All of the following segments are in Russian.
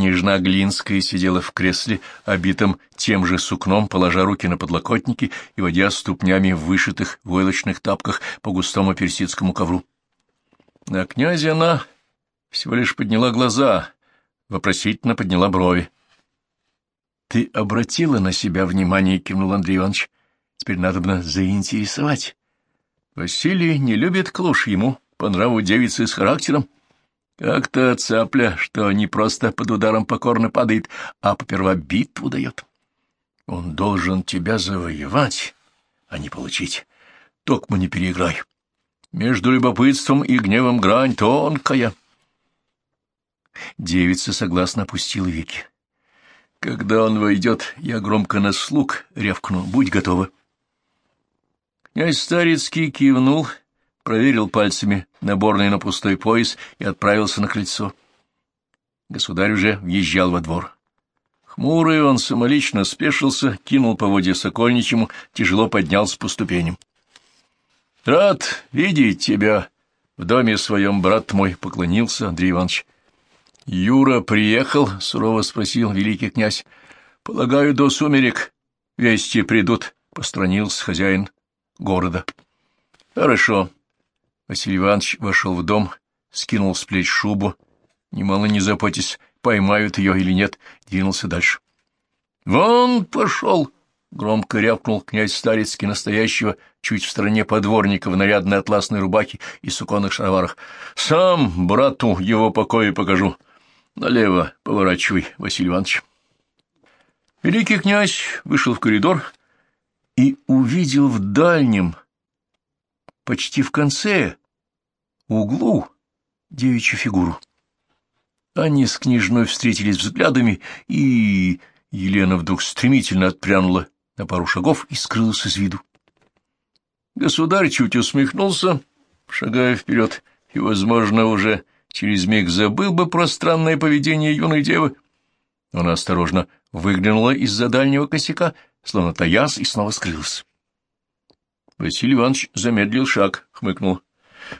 Княжна Глинская сидела в кресле, обитом тем же сукном, положа руки на подлокотники и водя ступнями в вышитых войлочных тапках по густому персидскому ковру. На князя она всего лишь подняла глаза, вопросительно подняла брови. — Ты обратила на себя внимание, — кивнул Андрей Иванович. — Теперь надо бы заинтересовать. Василий не любит клуш, ему по нраву девицы с характером. — как-то цапля, что не просто под ударом покорно падает, а поперва битву дает. Он должен тебя завоевать, а не получить. Токмо не переиграй. Между любопытством и гневом грань тонкая. Девица согласно опустила веки. Когда он войдет, я громко на слуг рявкну. Будь готова. Князь Старицкий кивнул проверил пальцами наборный на пустой пояс и отправился на крыльцо. Государь уже въезжал во двор. Хмурый он самолично спешился, кинул поводья Сокольничему, тяжело поднялся по ступеням. — Рад видеть тебя в доме своем, брат мой, — поклонился Андрей Иванович. — Юра приехал? — сурово спросил великий князь. — Полагаю, до сумерек вести придут, — постранился хозяин города. — Хорошо. Василий Иванович вошел в дом, скинул с плеч шубу, немало не заботясь, поймают ее или нет, двинулся дальше. — Вон пошел! — громко рявкнул князь Старицкий настоящего, чуть в стороне подворника в нарядной атласной рубахе и суконных шароварах. — Сам брату его покоя покажу. Налево поворачивай, Василий Иванович. Великий князь вышел в коридор и увидел в дальнем, почти в конце углу девичью фигуру. Они с княжной встретились взглядами, и Елена вдруг стремительно отпрянула на пару шагов и скрылась из виду. Государь чуть усмехнулся, шагая вперед, и, возможно, уже через миг забыл бы про странное поведение юной девы. Она осторожно выглянула из-за дальнего косяка, словно таясь, и снова скрылась. Василий Иванович замедлил шаг, хмыкнул.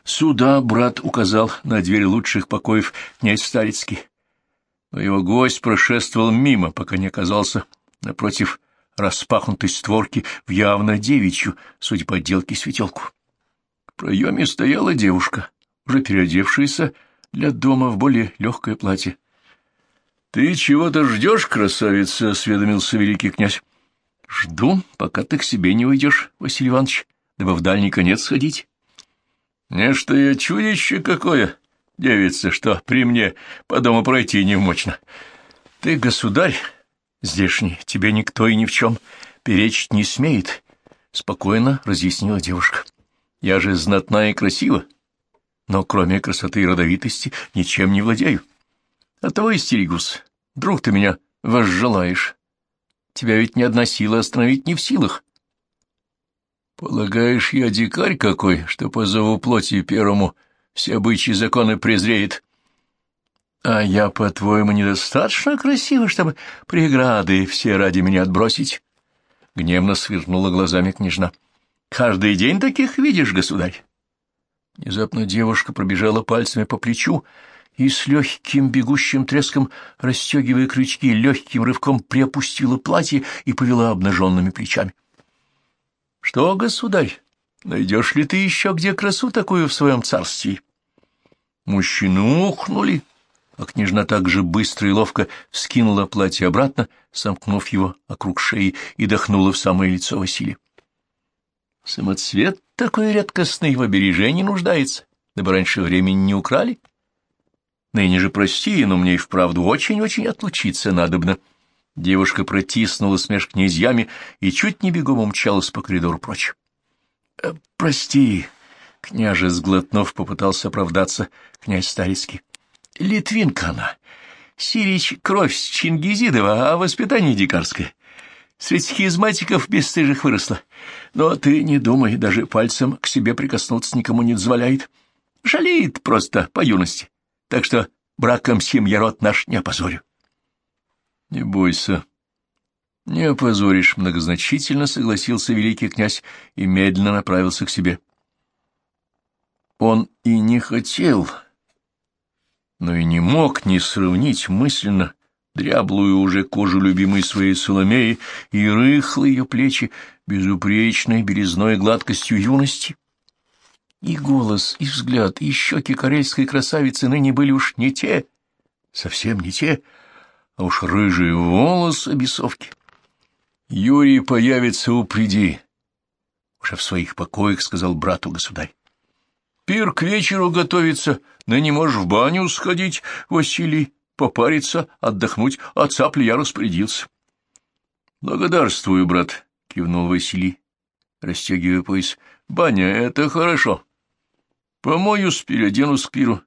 Сюда брат указал на дверь лучших покоев князь Старицкий. Но его гость прошествовал мимо, пока не оказался напротив распахнутой створки в явно девичью, судя по отделке, светелку. В проеме стояла девушка, уже переодевшаяся для дома в более легкое платье. — Ты чего-то ждешь, красавица? — осведомился великий князь. — Жду, пока ты к себе не уйдешь, Василий Иванович, дабы в дальний конец сходить. Нечто я чудище какое, девица, что при мне по дому пройти невмочно. Ты, государь, здешний, тебе никто и ни в чем перечить не смеет, — спокойно разъяснила девушка. Я же знатна и красива, но кроме красоты и родовитости ничем не владею. Оттого и стерегусь. Вдруг ты меня возжелаешь. Тебя ведь ни одна сила остановить не в силах. Полагаешь, я дикарь какой, что по зову плоти первому все обычаи законы презреет? А я, по-твоему, недостаточно красива, чтобы преграды все ради меня отбросить? Гневно свернула глазами княжна. Каждый день таких видишь, государь. Внезапно девушка пробежала пальцами по плечу и с легким бегущим треском, расстегивая крючки, легким рывком приопустила платье и повела обнаженными плечами. — Что, государь, найдешь ли ты еще где красу такую в своем царстве? Мужчины ухнули, а княжна так же быстро и ловко вскинула платье обратно, сомкнув его округ шеи и дохнула в самое лицо Василия. Самоцвет такой редкостный в обережении нуждается, дабы раньше времени не украли. Ныне же прости, но мне и вправду очень-очень отлучиться надобно. — Девушка протиснулась меж князьями и чуть не бегом умчалась по коридору прочь. «Э, — Прости, — княже, сглотнув, попытался оправдаться князь Старицкий. — Литвинка она. Сирич — кровь с Чингизидова, а воспитание дикарское. Среди хизматиков бесстыжих выросла. Но ты не думай, даже пальцем к себе прикоснуться никому не дозволяет. Жалеет просто по юности. Так что браком сим я род наш не опозорю. — Не бойся. — Не опозоришь, — многозначительно согласился великий князь и медленно направился к себе. Он и не хотел, но и не мог не сравнить мысленно дряблую уже кожу любимой своей Соломеи и рыхлые ее плечи безупречной березной гладкостью юности. И голос, и взгляд, и щеки карельской красавицы ныне были уж не те, совсем не те, а уж рыжие волосы бесовки. Юрий появится у приди, уже в своих покоях сказал брату государь. Пир к вечеру готовится, ныне можешь в баню сходить, Василий, попариться, отдохнуть, а цапли я распорядился. — Благодарствую, брат, — кивнул Василий, расстегивая пояс. — Баня — это хорошо. Помоюсь, переоденусь к пиру.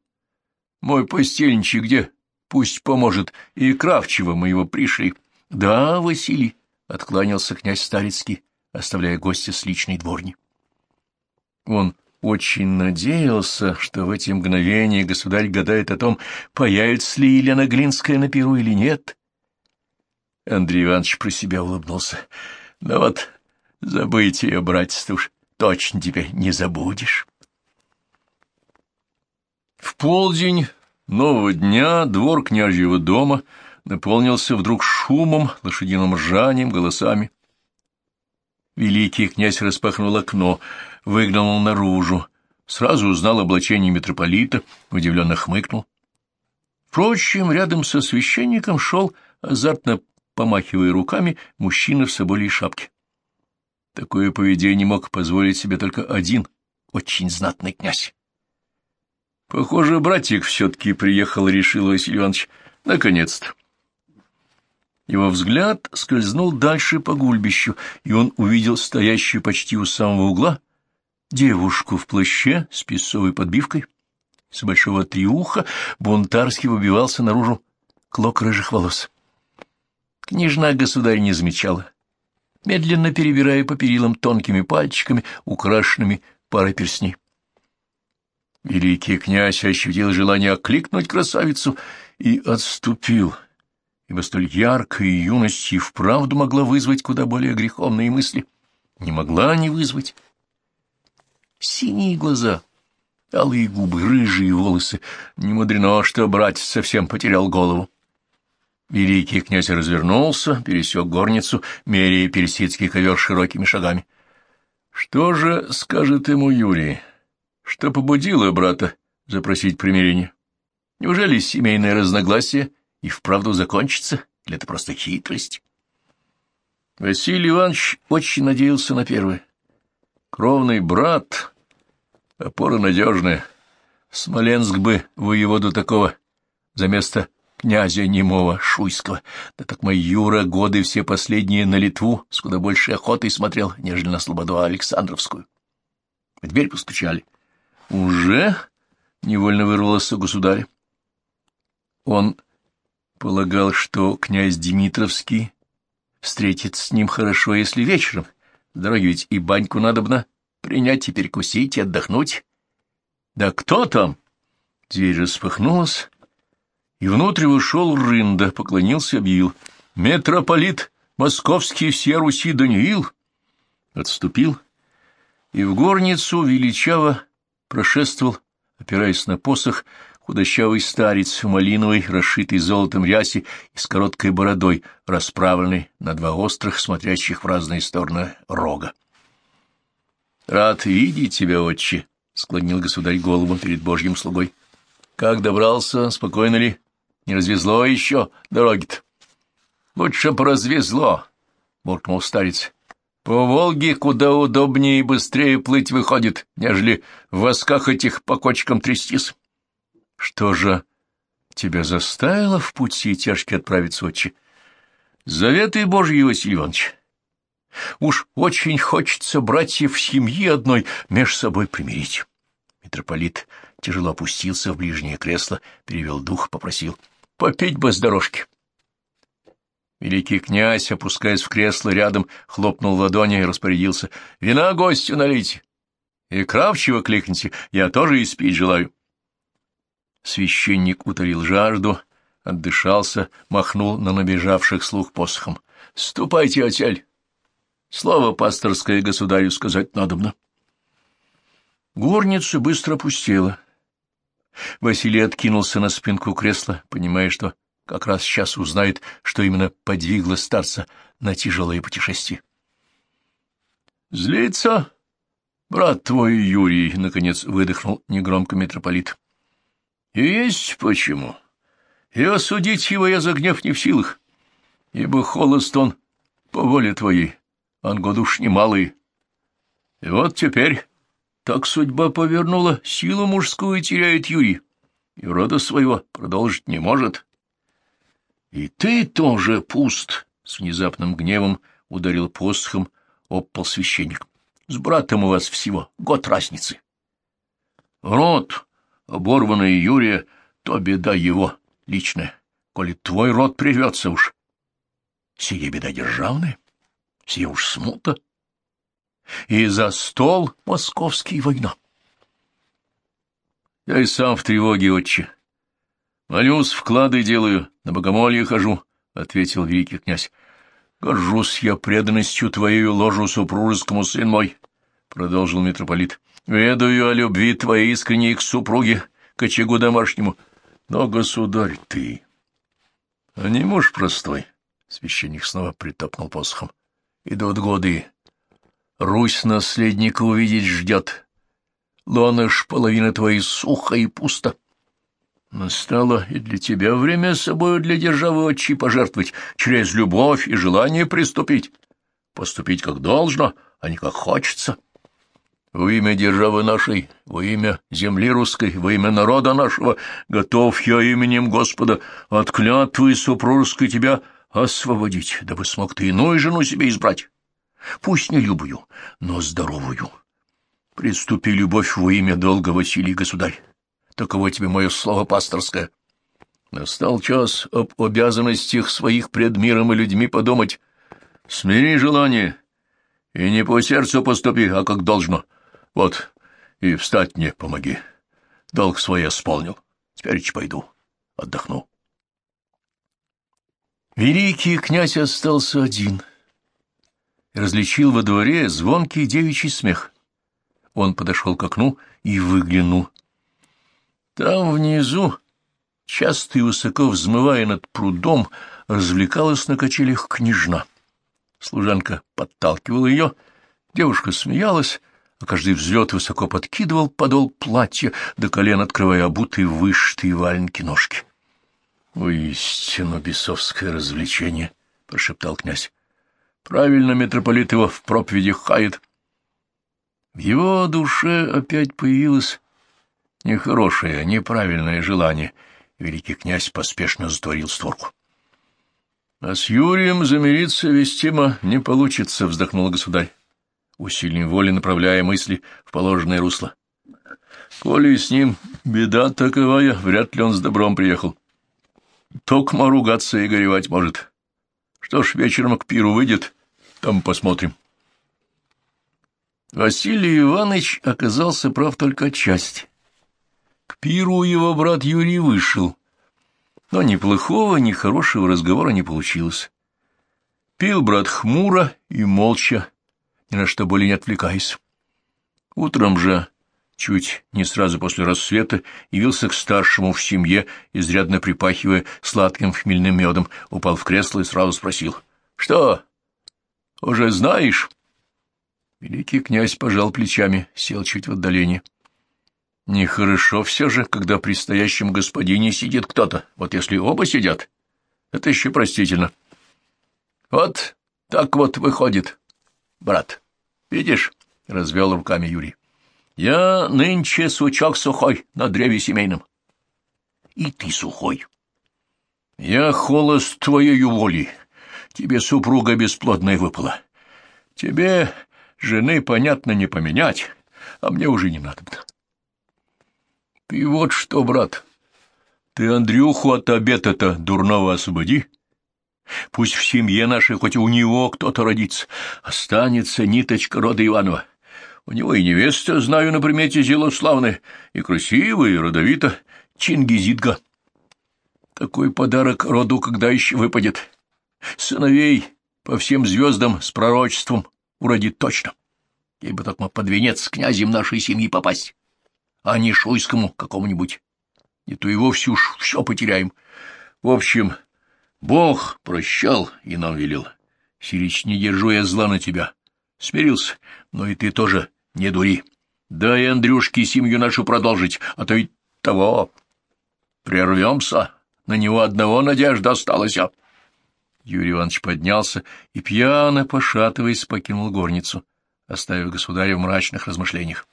Мой постельничий где? Пусть поможет. И Кравчева моего пришли. — Да, Василий, — откланялся князь Старицкий, оставляя гостя с личной дворни. Он очень надеялся, что в эти мгновения государь гадает о том, появится ли Елена Глинская на перу или нет. Андрей Иванович про себя улыбнулся. — Ну вот, забыть ее, братец, уж точно теперь не забудешь. В полдень нового дня двор княжьего дома наполнился вдруг шумом, лошадиным ржанием, голосами. Великий князь распахнул окно, выглянул наружу, сразу узнал облачение митрополита, удивленно хмыкнул. Впрочем, рядом со священником шел, азартно помахивая руками, мужчина в соболей шапке. Такое поведение мог позволить себе только один очень знатный князь. Похоже, братик все-таки приехал, решил Василий Иванович. Наконец-то. Его взгляд скользнул дальше по гульбищу, и он увидел стоящую почти у самого угла девушку в плаще с песовой подбивкой. С большого триуха бунтарски выбивался наружу клок рыжих волос. Княжна государь не замечала, медленно перебирая по перилам тонкими пальчиками, украшенными парой перстней. Великий князь ощутил желание окликнуть красавицу и отступил, ибо столь яркая юность и вправду могла вызвать куда более греховные мысли. Не могла не вызвать. Синие глаза, алые губы, рыжие волосы. Не мудрено, что братец совсем потерял голову. Великий князь развернулся, пересек горницу, меряя персидский ковер широкими шагами. Что же скажет ему Юрий? Что побудило брата запросить примирение? Неужели семейное разногласие и вправду закончится? Или это просто хитрость? Василий Иванович очень надеялся на первое. Кровный брат, опора надежная. Смоленск бы воеводу такого за место князя немого Шуйского. Да так мой Юра годы все последние на Литву с куда большей охотой смотрел, нежели на Слободу Александровскую. В дверь постучали. «Уже?» — невольно вырвался государь. Он полагал, что князь Дмитровский встретит с ним хорошо, если вечером. В дороге ведь и баньку надобно принять, и перекусить, и отдохнуть. «Да кто там?» Дверь распахнулась, и внутрь вышел Рында, поклонился и объявил. «Митрополит московский всея Руси Даниил!» Отступил, и в горницу величаво прошествовал, опираясь на посох, худощавый старец в малиновой, расшитой золотом рясе и с короткой бородой, расправленной на два острых, смотрящих в разные стороны рога. — Рад видеть тебя, отче, — склонил государь голову перед божьим слугой. — Как добрался, спокойно ли? Не развезло еще дороги-то? — Лучше бы развезло, — буркнул старец. По Волге куда удобнее и быстрее плыть выходит, нежели в восках этих по кочкам трястись. Что же тебя заставило в пути тяжкий отправиться, отче? Заветы Божьи, Василий Иванович. Уж очень хочется братьев семьи одной меж собой примирить. Митрополит тяжело опустился в ближнее кресло, перевел дух, попросил попить бы с дорожки. Великий князь, опускаясь в кресло рядом, хлопнул ладони и распорядился. — Вина гостю налейте. И кравчиво кликните, я тоже испить желаю. Священник утолил жажду, отдышался, махнул на набежавших слух посохом. — Ступайте, отель. Слово пасторское государю сказать надобно. Горница быстро опустела. Василий откинулся на спинку кресла, понимая, что как раз сейчас узнает, что именно подвигло старца на тяжелое путешествие. «Злится, брат твой Юрий», — наконец выдохнул негромко митрополит. «И есть почему. И осудить его я за гнев не в силах, ибо холост он по воле твоей, он год уж немалый. И вот теперь так судьба повернула, силу мужскую теряет Юрий, и рода своего продолжить не может. И ты тоже пуст, — с внезапным гневом ударил посохом об пол священник. С братом у вас всего год разницы. Род, оборванный Юрия, то беда его личная, коли твой род прервется уж. Сие беда державная, сие уж смута. И за стол московский война. Я и сам в тревоге, отче. Молюсь, вклады делаю, на богомолье хожу, — ответил великий князь. Горжусь я преданностью твоей ложу супружескому, сын мой, — продолжил митрополит. Ведаю о любви твоей искренней к супруге, к очагу домашнему. Но, государь, ты... А не муж простой, — священник снова притопнул посохом. Идут годы. Русь наследника увидеть ждет. Лона ж половина твоей сухо и пусто. Настало и для тебя время собою для державы отчи пожертвовать, через любовь и желание приступить. Поступить как должно, а не как хочется. Во имя державы нашей, во имя земли русской, во имя народа нашего, готов я именем Господа от клятвы супружеской тебя освободить, дабы смог ты иную жену себе избрать. Пусть не любую, но здоровую. Приступи любовь во имя долга, Василий Государь. Таково тебе мое слово пасторское. Настал час об обязанностях своих пред миром и людьми подумать. Смири желание, и не по сердцу поступи, а как должно. Вот, и встать мне помоги. Долг свой исполнил. Теперь пойду, отдохну. Великий князь остался один различил во дворе звонкий девичий смех. Он подошел к окну и выглянул. Там внизу, часто и высоко взмывая над прудом, развлекалась на качелях княжна. Служанка подталкивала ее, девушка смеялась, а каждый взлет высоко подкидывал подол платья, до колен открывая обутые вышитые валенки ножки. — Воистину бесовское развлечение, — прошептал князь. — Правильно митрополит его в проповеди хает. В его душе опять появилось Нехорошее, неправильное желание. Великий князь поспешно затворил створку. — А с Юрием замириться вестимо не получится, — вздохнул государь, усилием воли направляя мысли в положенное русло. — Коли с ним беда таковая, вряд ли он с добром приехал. Токма ругаться и горевать может. Что ж, вечером к пиру выйдет, там посмотрим. Василий Иванович оказался прав только отчасти. К пиру его брат Юрий вышел, но ни плохого, ни хорошего разговора не получилось. Пил брат хмуро и молча, ни на что более не отвлекаясь. Утром же, чуть не сразу после рассвета, явился к старшему в семье, изрядно припахивая сладким хмельным медом, упал в кресло и сразу спросил. — Что, уже знаешь? Великий князь пожал плечами, сел чуть в отдалении. — Нехорошо все же, когда при стоящем господине сидит кто-то. Вот если оба сидят, это еще простительно. Вот так вот выходит, брат. Видишь, — развел руками Юрий. Я нынче сучок сухой на древе семейном. И ты сухой. Я холост твоею воли. Тебе супруга бесплодная выпала. Тебе жены, понятно, не поменять, а мне уже не надо. Ты вот что, брат, ты Андрюху от обета-то дурного освободи. Пусть в семье нашей хоть у него кто-то родится, останется ниточка рода Иванова. У него и невеста, знаю, на примете зелославная, и красивая, и родовита, Чингизидга. Такой подарок роду когда еще выпадет. Сыновей по всем звездам с пророчеством уродит точно. Ей бы только под венец князем нашей семьи попасть а не шуйскому какому-нибудь. Не то и вовсе уж все потеряем. В общем, Бог прощал и нам велел. Сирич, не держу я зла на тебя. Смирился, но и ты тоже не дури. Дай Андрюшке семью нашу продолжить, а то ведь того. Прервемся, на него одного надежда осталась. Юрий Иванович поднялся и, пьяно пошатываясь, покинул горницу, оставив государя в мрачных размышлениях.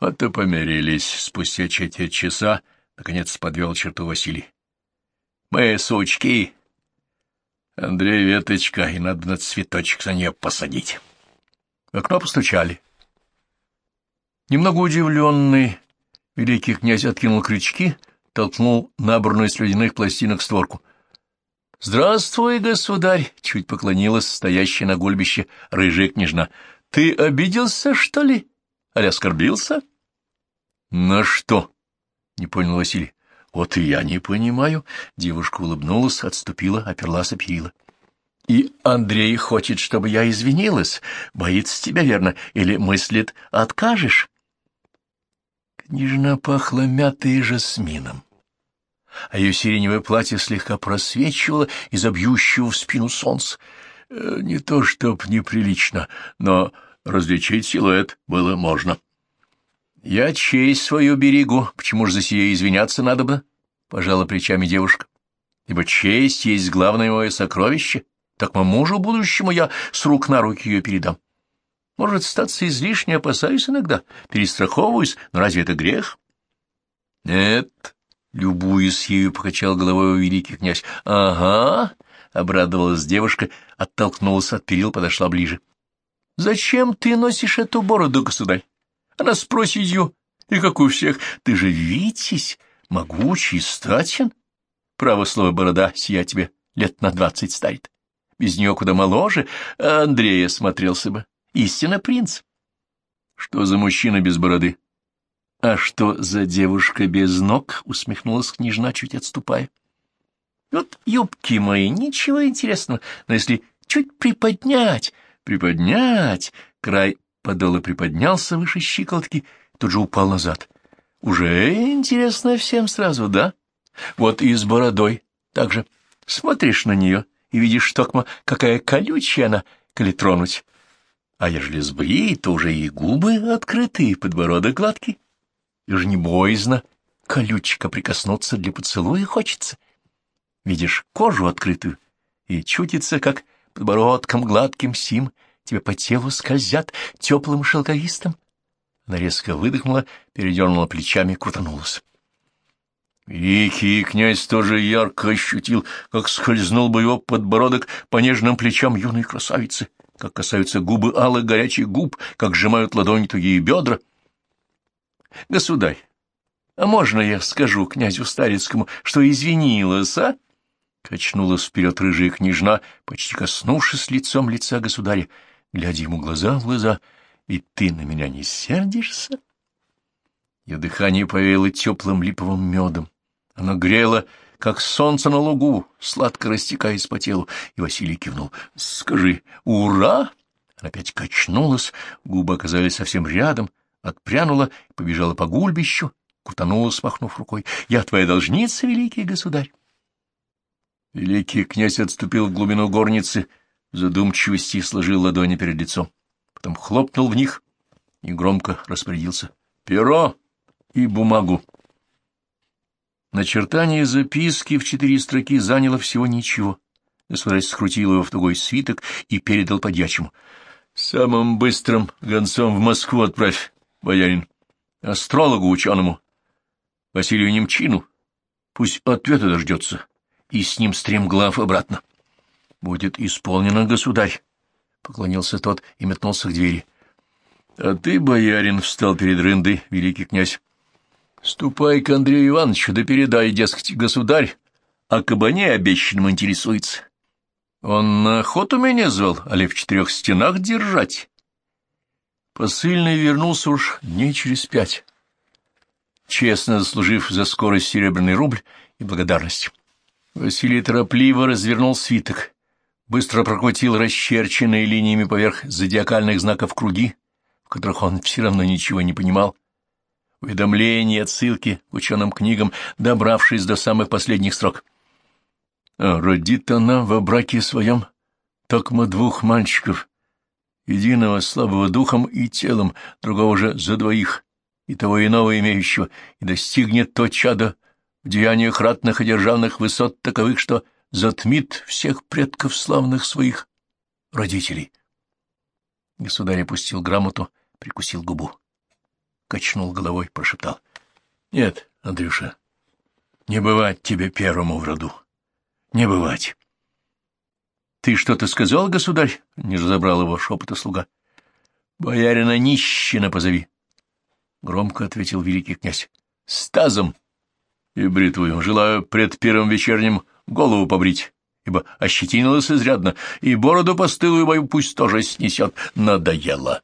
Вот и помирились. Спустя четверть часа, наконец, подвел черту Василий. — Мы сучки. Андрей веточка, и надо на цветочек за нее посадить. Окно постучали. Немного удивленный, великий князь откинул крючки, толкнул набранную из ледяных пластинок створку. — Здравствуй, государь! — чуть поклонилась стоящая на гульбище рыжая княжна. — Ты обиделся, что ли? Аля оскорбился? — На что? — не понял Василий. — Вот и я не понимаю. Девушка улыбнулась, отступила, оперлась о перила. — И Андрей хочет, чтобы я извинилась. Боится тебя, верно? Или мыслит, откажешь? Княжна пахла мятой и жасмином а ее сиреневое платье слегка просвечивало из-за в спину солнца. Э, не то чтоб неприлично, но различить силуэт было можно. — Я честь свою берегу, почему же за сие извиняться надо бы? — пожала плечами девушка. — Ибо честь есть главное мое сокровище, так моему мужу будущему я с рук на руки ее передам. Может, статься излишне опасаюсь иногда, перестраховываюсь, но разве это грех? — Нет, Любуясь ею, покачал головой великий князь. — Ага, — обрадовалась девушка, оттолкнулась от перил, подошла ближе. — Зачем ты носишь эту бороду, государь? Она с проседью, и как у всех. Ты же витязь, могучий, статен. Право слово, борода сия тебе лет на двадцать старит. Без нее куда моложе, а Андрея смотрелся бы. Истинно принц. Что за мужчина без бороды? — А что за девушка без ног? — усмехнулась княжна, чуть отступая. — Вот юбки мои, ничего интересного, но если чуть приподнять, приподнять... Край подола приподнялся выше щиколотки, тут же упал назад. — Уже интересно всем сразу, да? Вот и с бородой так же. Смотришь на нее и видишь, токма, какая колючая она, коли тронуть. А ежели сбрить, то уже и губы открыты, и подбородок гладкий. И же не боязно колючка прикоснуться для поцелуя хочется. Видишь кожу открытую, и чутится, как подбородком гладким сим тебе по телу скользят теплым шелковистым. Она резко выдохнула, передернула плечами, крутанулась. Великий князь тоже ярко ощутил, как скользнул бы его подбородок по нежным плечам юной красавицы, как касаются губы алых горячих губ, как сжимают ладони тугие бедра —— Государь, а можно я скажу князю Старицкому, что извинилась, а? Качнулась вперед рыжая княжна, почти коснувшись лицом лица государя, глядя ему глаза в глаза. — И ты на меня не сердишься? Ее дыхание повеяло теплым липовым медом. Оно грело, как солнце на лугу, сладко растекаясь по телу, и Василий кивнул. — Скажи «Ура!» Она опять качнулась, губы оказались совсем рядом, отпрянула побежала по гульбищу, крутанула, смахнув рукой. — Я твоя должница, великий государь. Великий князь отступил в глубину горницы, задумчивости сложил ладони перед лицом. Потом хлопнул в них и громко распорядился. — Перо и бумагу. Начертание записки в четыре строки заняло всего ничего. Государь скрутил его в тугой свиток и передал подьячему. — Самым быстрым гонцом в Москву отправь боярин, астрологу ученому, Василию Немчину. Пусть ответа дождется, и с ним стремглав обратно. — Будет исполнено, государь, — поклонился тот и метнулся к двери. — А ты, боярин, — встал перед рындой великий князь. — Ступай к Андрею Ивановичу, да передай, дескать, государь, а кабане обещанным интересуется. Он на охоту меня звал, али в четырех стенах держать. Посыльный вернулся уж дней через пять, честно заслужив за скорость серебряный рубль и благодарность. Василий торопливо развернул свиток, быстро прокрутил расчерченные линиями поверх зодиакальных знаков круги, в которых он все равно ничего не понимал, уведомления, отсылки к ученым книгам, добравшись до самых последних строк. А родит она во браке своем токмо двух мальчиков, единого слабого духом и телом, другого же за двоих, и того иного имеющего, и достигнет то чадо в деяниях ратных и державных высот таковых, что затмит всех предков славных своих родителей. Государь опустил грамоту, прикусил губу. Качнул головой, прошептал. — Нет, Андрюша, не бывать тебе первому в роду. Не бывать. — Ты что-то сказал, государь? — не разобрал его шепота слуга. — Боярина нищина позови. Громко ответил великий князь. — С тазом и бритвою желаю пред первым вечерним голову побрить ибо ощетинилась изрядно, и бороду постылую мою пусть тоже снесет. Надоело.